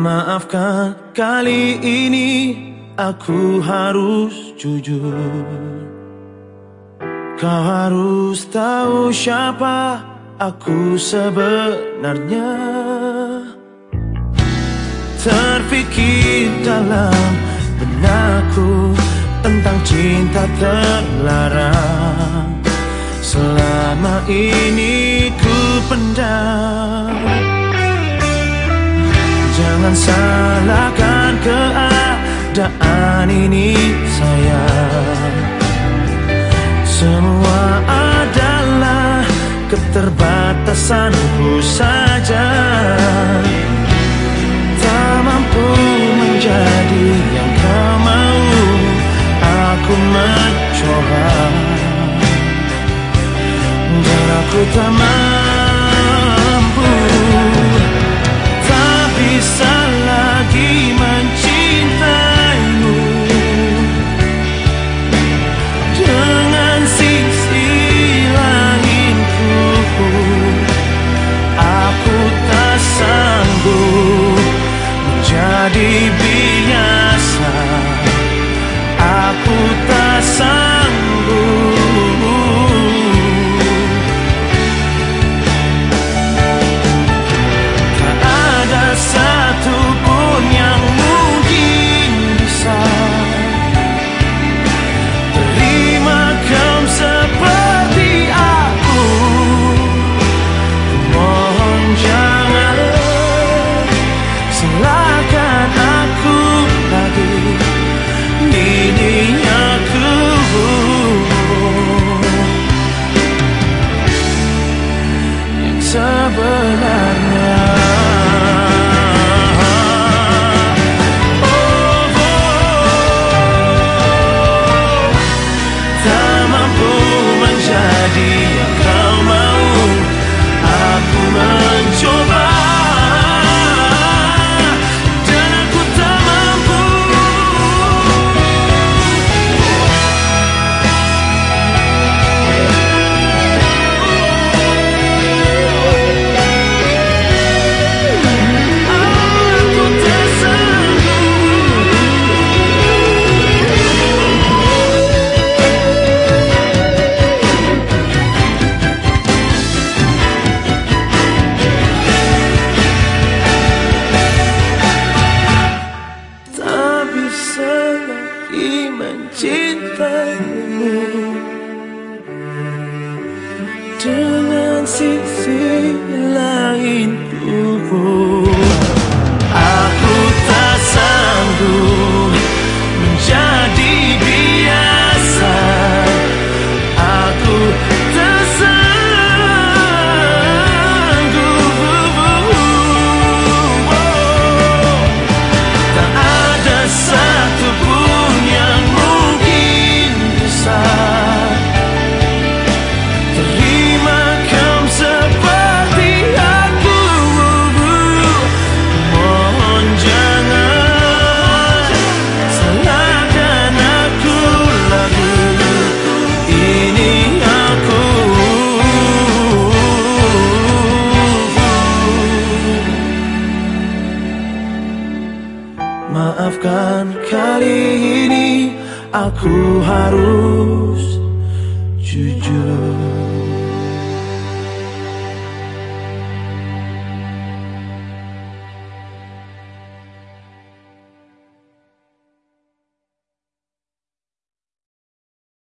Maafkan kali ini aku harus jujur. Kau harus tahu siapa aku sebenarnya. Terpikir dalam benakku tentang cinta terlarang. Selama ini ku pendam Jangan salahkan keadaan ini sayang. Semua adalah keterbatasanku saja. Tak mampu menjadi yang kau mau Aku mencoba. Dan aku tak mampu salahkan aku lagi Ini aku Yang Lagi mencintaimu. Dengan sisi aku harus jujur